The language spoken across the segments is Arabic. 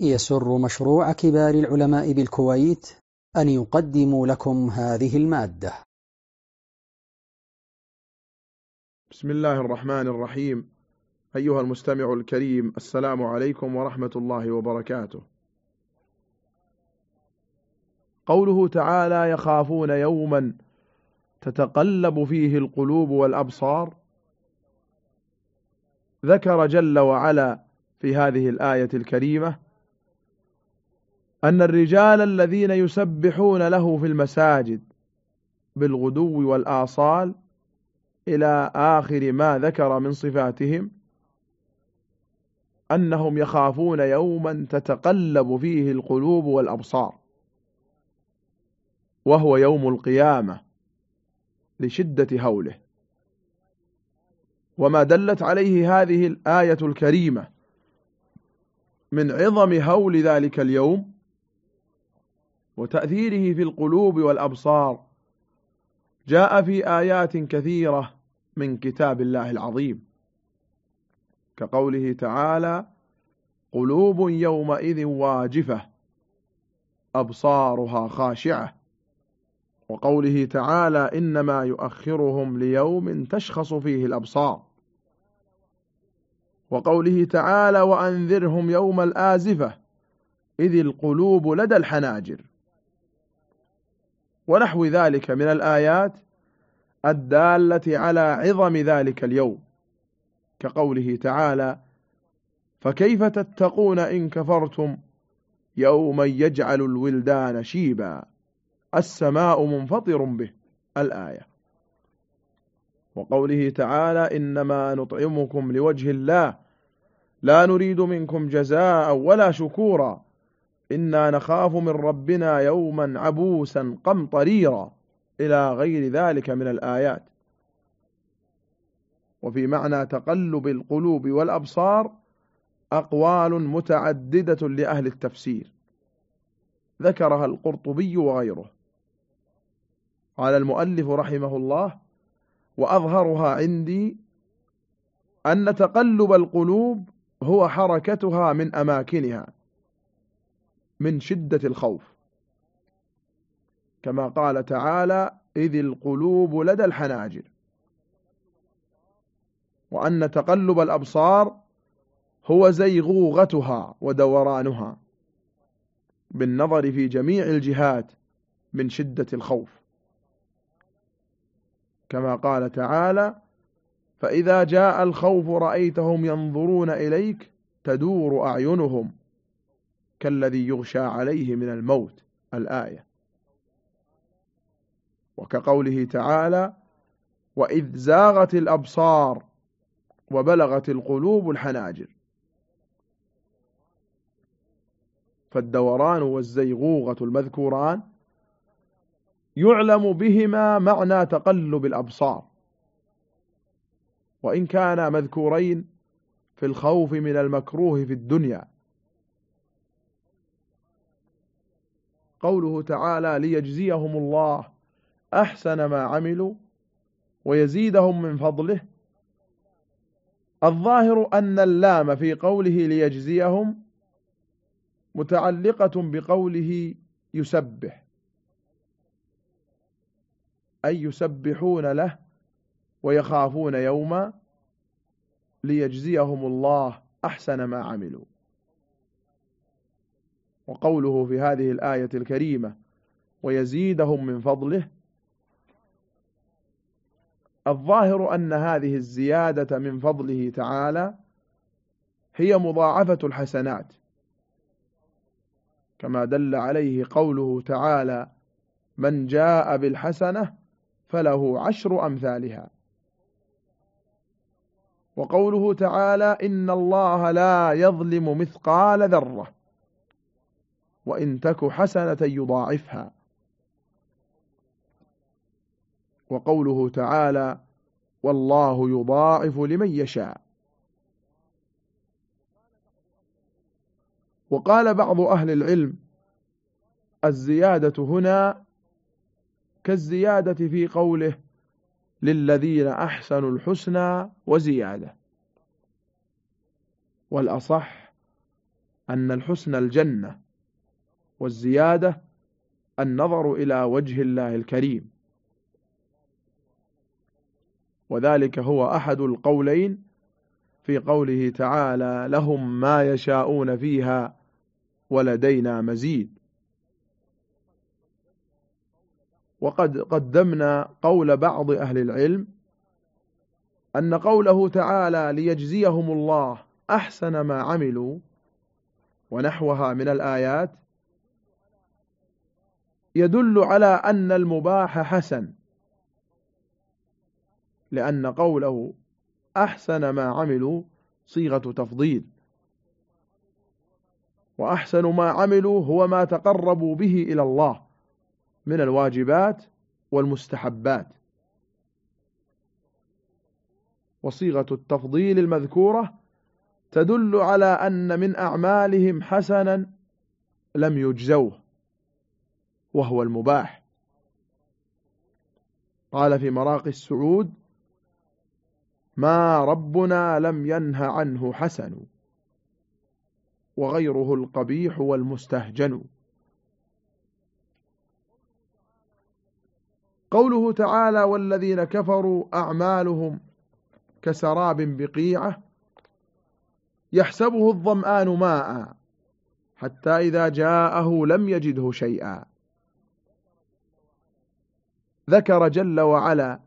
يسر مشروع كبار العلماء بالكويت أن يقدم لكم هذه المادة. بسم الله الرحمن الرحيم. أيها المستمع الكريم السلام عليكم ورحمة الله وبركاته. قوله تعالى يخافون يوما تتقلب فيه القلوب والأبصار. ذكر جل وعلا في هذه الآية الكريمة أن الرجال الذين يسبحون له في المساجد بالغدو والآصال إلى آخر ما ذكر من صفاتهم أنهم يخافون يوما تتقلب فيه القلوب والأبصار وهو يوم القيامة لشدة هوله. وما دلت عليه هذه الآية الكريمة من عظم هول ذلك اليوم وتأثيره في القلوب والأبصار. جاء في آيات كثيرة من كتاب الله العظيم. كقوله تعالى قلوب يومئذ واجفة أبصارها خاشعة. وقوله تعالى إنما يؤخرهم ليوم تشخص فيه الأبصار. وقوله تعالى وأنذرهم يوم الآزفة إذ القلوب لدى الحناجر. ونحو ذلك من الآيات الدالة على عظم ذلك اليوم كقوله تعالى فكيف تتقون إن كفرتم؟ يوما يجعل الولدان شيبا السماء منفطر به. الآية. وقوله تعالى إنما نطعمكم لوجه الله لا نريد منكم جزاء ولا شكورا. إنا نخاف من ربنا يوما عبوسا قمطريرا إلى غير ذلك من الآيات. وفي معنى تقلب القلوب والأبصار أقوال متعددة لأهل التفسير. ذكرها القرطبي وغيره. قال المؤلف رحمه الله وأظهرها عندي أن تقلب القلوب هو حركتها من أماكنها. من شدة الخوف. كما قال تعالى إذ القلوب لدى الحناجر. وأن تقلب الأبصار هو زيغوغتها ودورانها. بالنظر في جميع الجهات من شدة الخوف. كما قال تعالى فإذا جاء الخوف رأيتهم ينظرون إليك تدور أعينهم. كالذي يغشى عليه من الموت الآية. وكقوله تعالى وإذ زاغت الأبصار وبلغت القلوب الحناجر فالدوران والزيغوغة المذكوران يعلم بهما معنى تقلب الأبصار. وإن كانا مذكورين في الخوف من المكروه في الدنيا قوله تعالى ليجزيهم الله أحسن ما عملوا ويزيدهم من فضله. الظاهر أن اللام في قوله ليجزيهم متعلقة بقوله يسبح أي يسبحون له ويخافون يوما ليجزيهم الله أحسن ما عملوا. وقوله في هذه الآية الكريمة ويزيدهم من فضله الظاهر أن هذه الزيادة من فضله تعالى هي مضاعفة الحسنات كما دل عليه قوله تعالى من جاء بالحسنة فله عشر أمثالها وقوله تعالى إن الله لا يظلم مثقال ذرة وإن تك حسنة يضاعفها. وقوله تعالى والله يضاعف لمن يشاء. وقال بعض أهل العلم الزيادة هنا كالزيادة في قوله للذين أحسنوا الحسنى وزيادة. والأصح أن الحسن الجنة. والزيادة النظر إلى وجه الله الكريم. وذلك هو أحد القولين في قوله تعالى لهم ما يشاءون فيها ولدينا مزيد وقد قدمنا قول بعض أهل العلم أن قوله تعالى ليجزيهم الله أحسن ما عملوا ونحوها من الآيات يدل على أن المباح حسن لأن قوله أحسن ما عملوا صيغة تفضيل. وأحسن ما عملوا هو ما تقربوا به إلى الله من الواجبات والمستحبات. وصيغة التفضيل المذكورة تدل على أن من أعمالهم حسنا لم يجزوه. وهو المباح. قال في مراقي السعود ما ربنا لم ينه عنه حسن وغيره القبيح والمستهجن. قوله تعالى والذين كفروا أعمالهم كسراب بقيعة يحسبه الظمآن ماء حتى إذا جاءه لم يجده شيئا. ذكر جل وعلا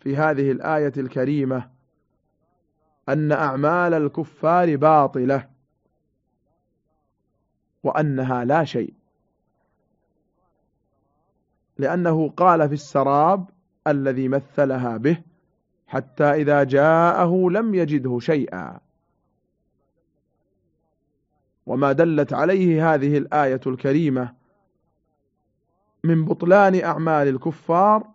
في هذه الآية الكريمة أن أعمال الكفار باطلة وأنها لا شيء. لأنه قال في السراب الذي مثلها به حتى إذا جاءه لم يجده شيئا. وما دلت عليه هذه الآية الكريمة من بطلان أعمال الكفار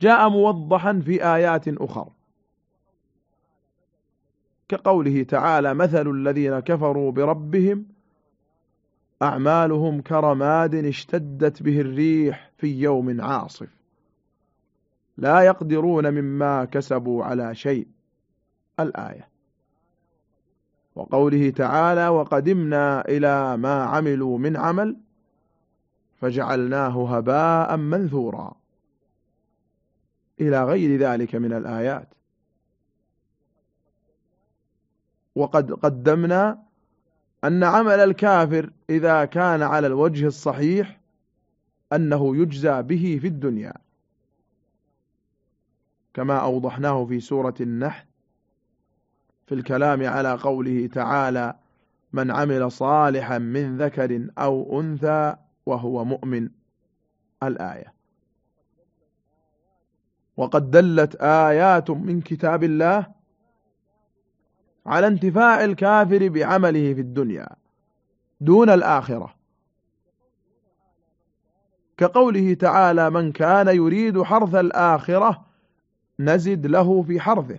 جاء موضحا في آيات أخر. كقوله تعالى مثل الذين كفروا بربهم أعمالهم كرماد اشتدت به الريح في يوم عاصف. لا يقدرون مما كسبوا على شيء. الآية. وقوله تعالى وقدمنا إلى ما عملوا من عمل فجعلناه هباء منثورا. إلى غير ذلك من الآيات. وقد قدمنا أن عمل الكافر إذا كان على الوجه الصحيح أنه يجزى به في الدنيا. كما أوضحناه في سورة النحل في الكلام على قوله تعالى من عمل صالحا من ذكر أو أنثى وهو مؤمن الآية. وقد دلت آيات من كتاب الله على انتفاع الكافر بعمله في الدنيا دون الآخرة. كقوله تعالى من كان يريد حرث الآخرة نزد له في حرثه.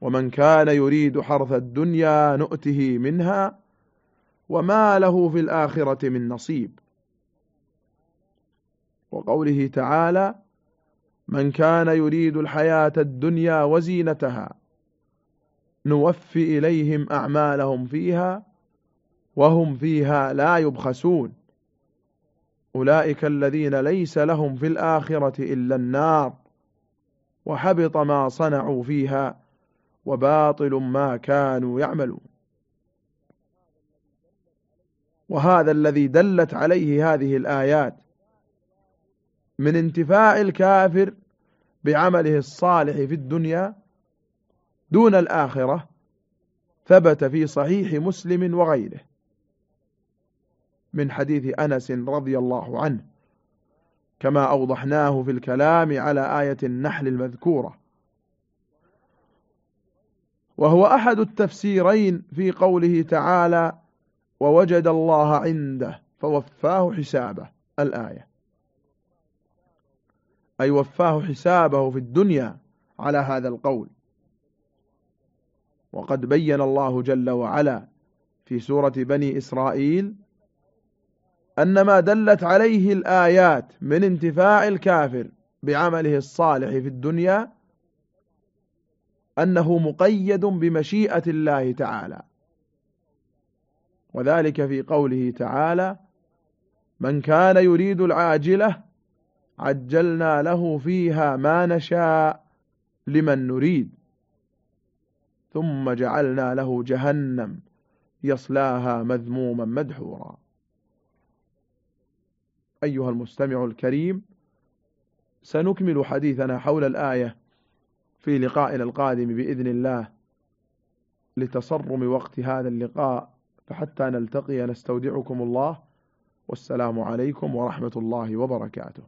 ومن كان يريد حرث الدنيا نؤته منها وما له في الآخرة من نصيب. وقوله تعالى من كان يريد الحياة الدنيا وزينتها نوفي إليهم أعمالهم فيها وهم فيها لا يبخسون. أولئك الذين ليس لهم في الآخرة إلا النار وحبط ما صنعوا فيها وباطل ما كانوا يعملون. وهذا الذي دلت عليه هذه الآيات من انتفاع الكافر بعمله الصالح في الدنيا دون الآخرة ثبت في صحيح مسلم وغيره من حديث أنس رضي الله عنه كما أوضحناه في الكلام على آية النحل المذكورة. وهو أحد التفسيرين في قوله تعالى ووجد الله عنده فوفاه حسابه. الآية. أي وفاه حسابه في الدنيا على هذا القول. وقد بين الله جل وعلا في سورة بني إسرائيل أن ما دلت عليه الآيات من انتفاع الكافر بعمله الصالح في الدنيا أنه مقيد بمشيئة الله تعالى. وذلك في قوله تعالى من كان يريد العاجلة عجلنا له فيها ما نشاء لمن نريد. ثم جعلنا له جهنم يصلاها مذموما مدحورا. أيها المستمع الكريم سنكمل حديثنا حول الآية في لقائنا القادم بإذن الله لتصرم وقت هذا اللقاء. فحتى نلتقي نستودعكم الله. والسلام عليكم ورحمة الله وبركاته.